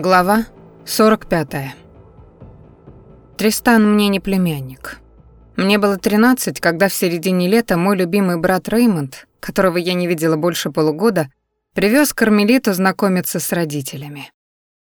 Глава 45. Тристан мне не племянник. Мне было 13, когда в середине лета мой любимый брат Реймонд, которого я не видела больше полугода, привез Кармелиту знакомиться с родителями.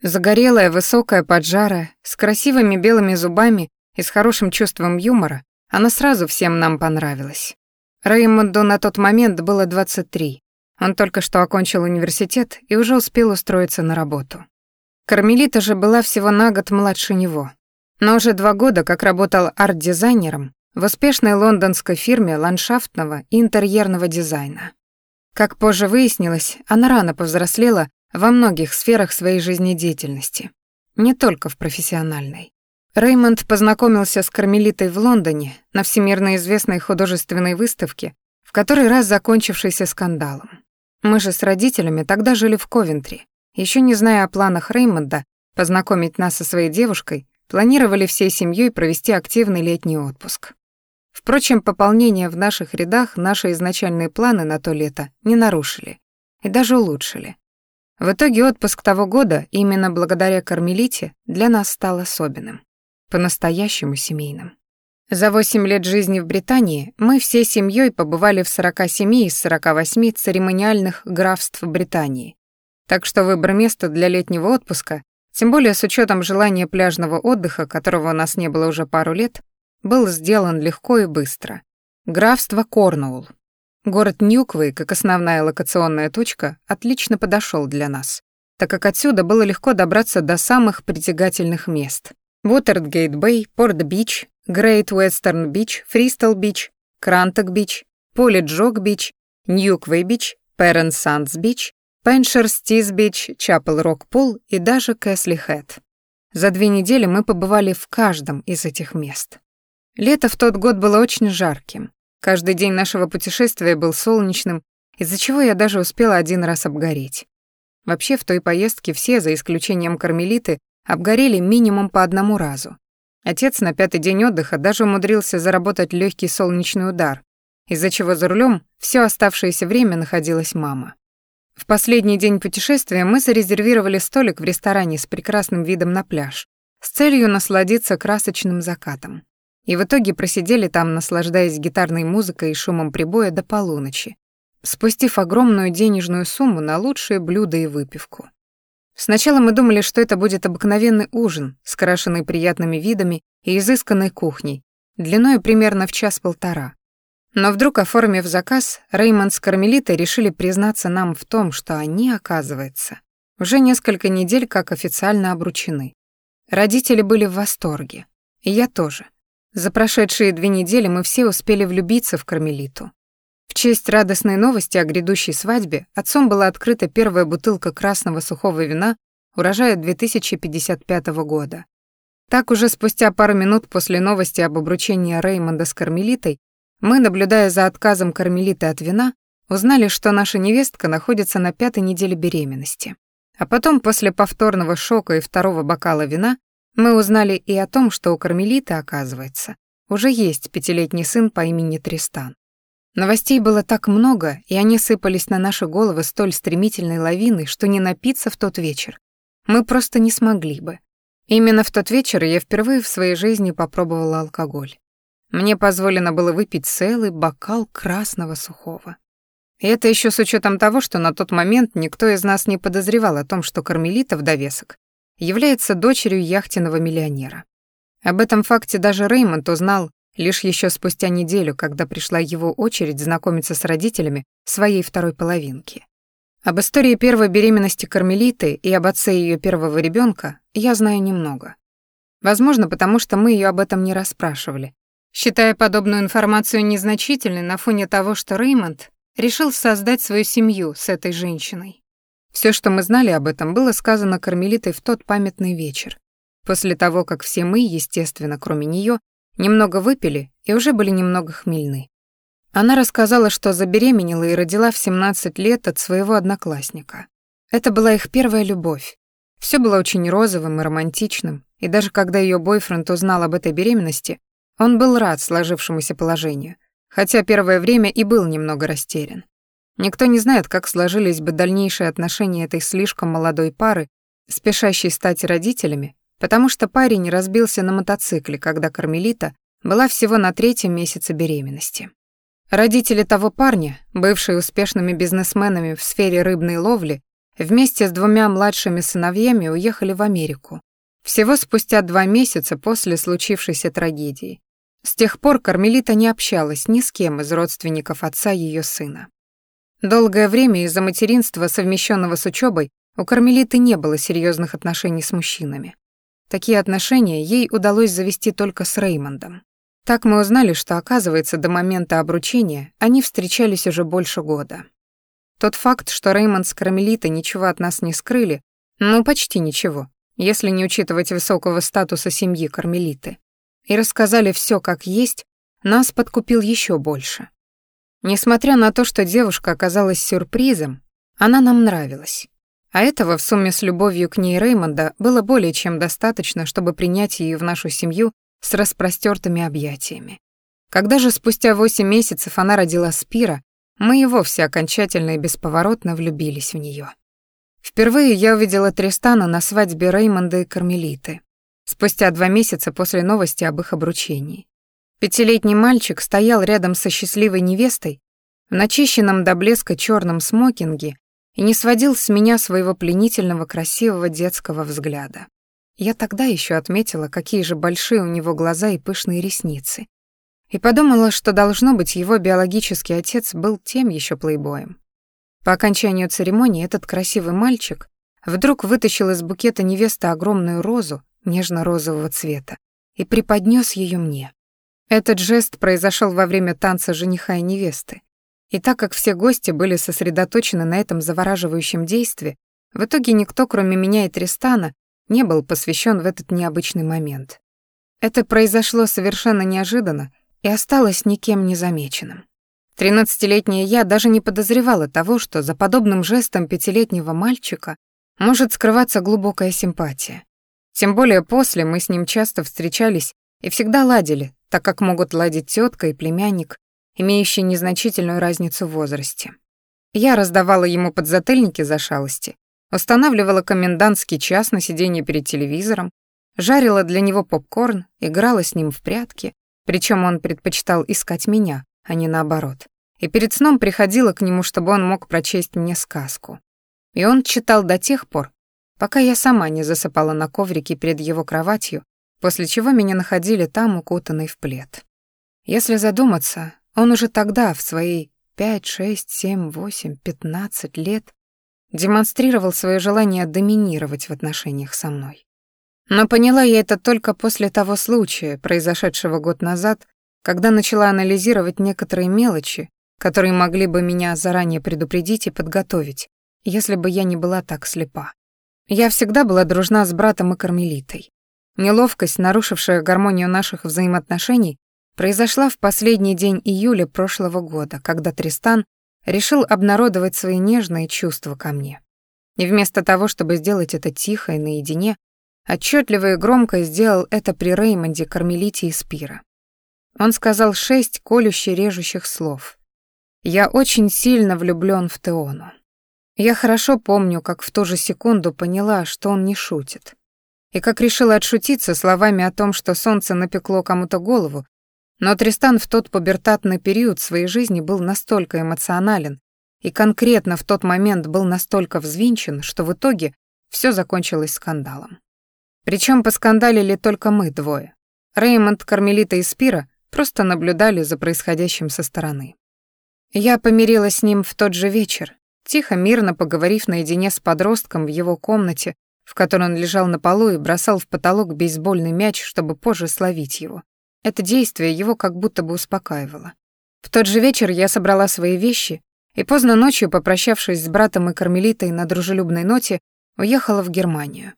Загорелая, высокая, поджарая, с красивыми белыми зубами и с хорошим чувством юмора, она сразу всем нам понравилась. Реймонду на тот момент было 23. Он только что окончил университет и уже успел устроиться на работу. Кармелита же была всего на год младше него. Но уже два года как работал арт-дизайнером в успешной лондонской фирме ландшафтного и интерьерного дизайна. Как позже выяснилось, она рано повзрослела во многих сферах своей жизнедеятельности, не только в профессиональной. Реймонд познакомился с Кармелитой в Лондоне на всемирно известной художественной выставке, в который раз закончившейся скандалом. Мы же с родителями тогда жили в Ковентри, еще не зная о планах Реймонда познакомить нас со своей девушкой, планировали всей семьей провести активный летний отпуск. Впрочем, пополнение в наших рядах наши изначальные планы на то лето не нарушили и даже улучшили. В итоге отпуск того года, именно благодаря Кармелите, для нас стал особенным, по-настоящему семейным. За 8 лет жизни в Британии мы всей семьей побывали в 47 из 48 церемониальных графств Британии, так что выбор места для летнего отпуска, тем более с учетом желания пляжного отдыха, которого у нас не было уже пару лет, был сделан легко и быстро. Графство Корнуолл. Город Ньюквей, как основная локационная точка, отлично подошел для нас, так как отсюда было легко добраться до самых притягательных мест. Уотергейт-Бэй, Порт-Бич, Грейт Уэстерн Бич, Фистрал-Бич, Кранток-Бич, Поли-Джок-Бич, Ньюквей-Бич, Перен-Сандс-Бич, Пеншерстис-Бич, Чапел-Рок-Пул и даже Кэсли-Хэт. За две недели мы побывали в каждом из этих мест. Лето в тот год было очень жарким. Каждый день нашего путешествия был солнечным, из-за чего я даже успела один раз обгореть. Вообще, в той поездке все, за исключением кармелиты, обгорели минимум по одному разу. Отец на пятый день отдыха даже умудрился заработать легкий солнечный удар, из-за чего за рулем все оставшееся время находилась мама. В последний день путешествия мы зарезервировали столик в ресторане с прекрасным видом на пляж, с целью насладиться красочным закатом. И в итоге просидели там, наслаждаясь гитарной музыкой и шумом прибоя до полуночи, спустив огромную денежную сумму на лучшие блюда и выпивку. Сначала мы думали, что это будет обыкновенный ужин, скрашенный приятными видами и изысканной кухней, длиной примерно в час-полтора. Но вдруг, оформив заказ, Реймонд с Кармелитой решили признаться нам в том, что они, оказывается, уже несколько недель как официально обручены. Родители были в восторге. И я тоже. За прошедшие две недели мы все успели влюбиться в Кармелиту. В честь радостной новости о грядущей свадьбе отцом была открыта первая бутылка красного сухого вина урожая 2055 года. Так уже спустя пару минут после новости об обручении Реймонда с Кармелитой мы, наблюдая за отказом кармелиты от вина, узнали, что наша невестка находится на пятой неделе беременности. А потом, после повторного шока и второго бокала вина, мы узнали и о том, что у кармелиты, оказывается, уже есть пятилетний сын по имени Тристан. Новостей было так много, и они сыпались на наши головы столь стремительной лавиной, что не напиться в тот вечер. Мы просто не смогли бы. Именно в тот вечер я впервые в своей жизни попробовала алкоголь. Мне позволено было выпить целый бокал красного сухого. И это еще с учетом того, что на тот момент никто из нас не подозревал о том, что Кармелита в довесок является дочерью яхтенного миллионера. Об этом факте даже Реймонд узнал лишь еще спустя неделю, когда пришла его очередь знакомиться с родителями своей второй половинки. Об истории первой беременности Кармелиты и об отце ее первого ребенка я знаю немного. Возможно, потому что мы ее об этом не расспрашивали, считая подобную информацию незначительной на фоне того, что Реймонд решил создать свою семью с этой женщиной. Все, что мы знали об этом, было сказано Кармелитой в тот памятный вечер, после того, как все мы, естественно, кроме нее, немного выпили и уже были немного хмельны. Она рассказала, что забеременела и родила в 17 лет от своего одноклассника. Это была их первая любовь. Все было очень розовым и романтичным, и даже когда ее бойфренд узнал об этой беременности, он был рад сложившемуся положению, хотя первое время и был немного растерян. Никто не знает, как сложились бы дальнейшие отношения этой слишком молодой пары спешащей стать родителями, потому что парень разбился на мотоцикле, когда Кармелита была всего на третьем месяце беременности. Родители того парня, бывшие успешными бизнесменами в сфере рыбной ловли, вместе с двумя младшими сыновьями уехали в Америку. Всего спустя два месяца после случившейся трагедии. С тех пор Кармелита не общалась ни с кем из родственников отца ее сына. Долгое время из-за материнства, совмещенного с учебой, у Кармелиты не было серьезных отношений с мужчинами. Такие отношения ей удалось завести только с Реймондом. Так мы узнали, что, оказывается, до момента обручения они встречались уже больше года. Тот факт, что Реймонд с Кармелитой ничего от нас не скрыли, ну, почти ничего, если не учитывать высокого статуса семьи Кармелиты, и рассказали все как есть, нас подкупил еще больше. Несмотря на то, что девушка оказалась сюрпризом, она нам нравилась. А этого в сумме с любовью к ней Реймонда было более чем достаточно, чтобы принять ее в нашу семью с распростертыми объятиями. Когда же спустя восемь месяцев она родила Спира, мы и вовсе окончательно и бесповоротно влюбились в нее. Впервые я увидела Тристана на свадьбе Реймонда и Кармелиты, спустя два месяца после новости об их обручении. Пятилетний мальчик стоял рядом со счастливой невестой в начищенном до блеска черном смокинге и не сводил с меня своего пленительного красивого детского взгляда. Я тогда еще отметила, какие же большие у него глаза и пышные ресницы. И подумала, что, должно быть, его биологический отец был тем еще плейбоем. По окончанию церемонии этот красивый мальчик вдруг вытащил из букета невесты огромную розу нежно-розового цвета и преподнес ее мне. Этот жест произошел во время танца жениха и невесты. И так как все гости были сосредоточены на этом завораживающем действии, в итоге никто, кроме меня и Тристана, не был посвящен в этот необычный момент. Это произошло совершенно неожиданно и осталось никем не замеченным. Тринадцатилетняя я даже не подозревала того, что за подобным жестом пятилетнего мальчика может скрываться глубокая симпатия. Тем более после мы с ним часто встречались и всегда ладили, так как могут ладить тетка и племянник, имеющие незначительную разницу в возрасте. Я раздавала ему подзатыльники за шалости, устанавливала комендантский час на сиденье перед телевизором, жарила для него попкорн, играла с ним в прятки, причем он предпочитал искать меня, а не наоборот. И перед сном приходила к нему, чтобы он мог прочесть мне сказку. И он читал до тех пор, пока я сама не засыпала на коврике перед его кроватью, после чего меня находили там, укутанной в плед. Если задуматься, он уже тогда, в свои пять, шесть, семь, восемь, пятнадцать лет, демонстрировал свое желание доминировать в отношениях со мной. Но поняла я это только после того случая, произошедшего год назад, когда начала анализировать некоторые мелочи, которые могли бы меня заранее предупредить и подготовить, если бы я не была так слепа. Я всегда была дружна с братом и кармелитой. Неловкость, нарушившая гармонию наших взаимоотношений, произошла в последний день июля прошлого года, когда Тристан решил обнародовать свои нежные чувства ко мне. И вместо того, чтобы сделать это тихо и наедине, отчетливо и громко сделал это при Реймонде, Кармелите и Спира. Он сказал шесть колюще режущих слов. «Я очень сильно влюблён в Теону». Я хорошо помню, как в ту же секунду поняла, что он не шутит. И как решила отшутиться словами о том, что солнце напекло кому-то голову, но Тристан в тот пубертатный период своей жизни был настолько эмоционален и конкретно в тот момент был настолько взвинчен, что в итоге все закончилось скандалом. Причем поскандалили только мы двое. Реймонд, Кармелита и Спира просто наблюдали за происходящим со стороны. Я помирилась с ним в тот же вечер, тихо, мирно поговорив наедине с подростком в его комнате, в которой он лежал на полу и бросал в потолок бейсбольный мяч, чтобы позже словить его. Это действие его как будто бы успокаивало. В тот же вечер я собрала свои вещи и поздно ночью, попрощавшись с братом и кармелитой на дружелюбной ноте, уехала в Германию.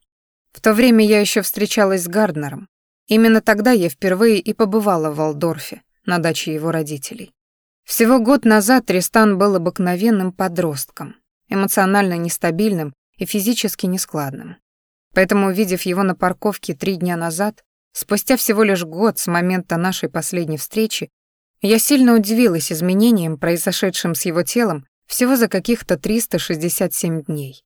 В то время я еще встречалась с Гарднером. Именно тогда я впервые и побывала в Валдорфе, на даче его родителей. Всего год назад Тристан был обыкновенным подростком, эмоционально нестабильным и физически нескладным. Поэтому, увидев его на парковке три дня назад, Спустя всего лишь год с момента нашей последней встречи я сильно удивилась изменениям, произошедшим с его телом всего за каких-то 367 дней.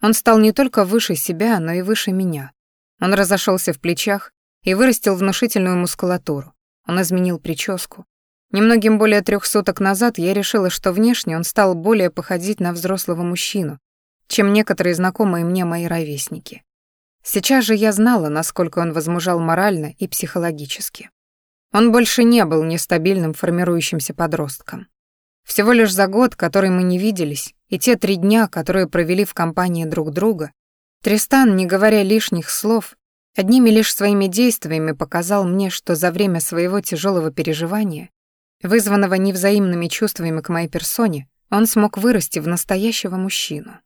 Он стал не только выше себя, но и выше меня. Он разошелся в плечах и вырастил внушительную мускулатуру. Он изменил прическу. Немногим более трех суток назад я решила, что внешне он стал более походить на взрослого мужчину, чем некоторые знакомые мне мои ровесники. Сейчас же я знала, насколько он возмужал морально и психологически. Он больше не был нестабильным формирующимся подростком. Всего лишь за год, который мы не виделись, и те три дня, которые провели в компании друг друга, Тристан, не говоря лишних слов, одними лишь своими действиями показал мне, что за время своего тяжелого переживания, вызванного невзаимными чувствами к моей персоне, он смог вырасти в настоящего мужчину.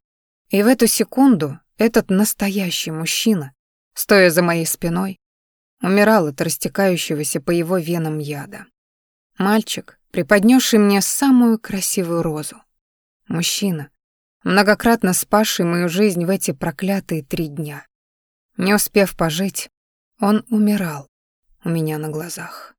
И в эту секунду этот настоящий мужчина, стоя за моей спиной, умирал от растекающегося по его венам яда. Мальчик, преподнесший мне самую красивую розу. Мужчина, многократно спасший мою жизнь в эти проклятые три дня. Не успев пожить, он умирал у меня на глазах.